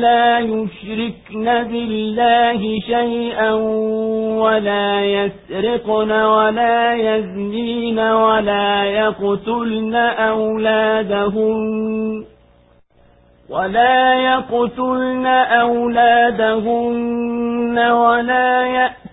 لا يشركن بالله شيئا ولا يسرقن ولا يزنين ولا يقتلن أولادهن ولا يقتلن أولادهن ولا يأتين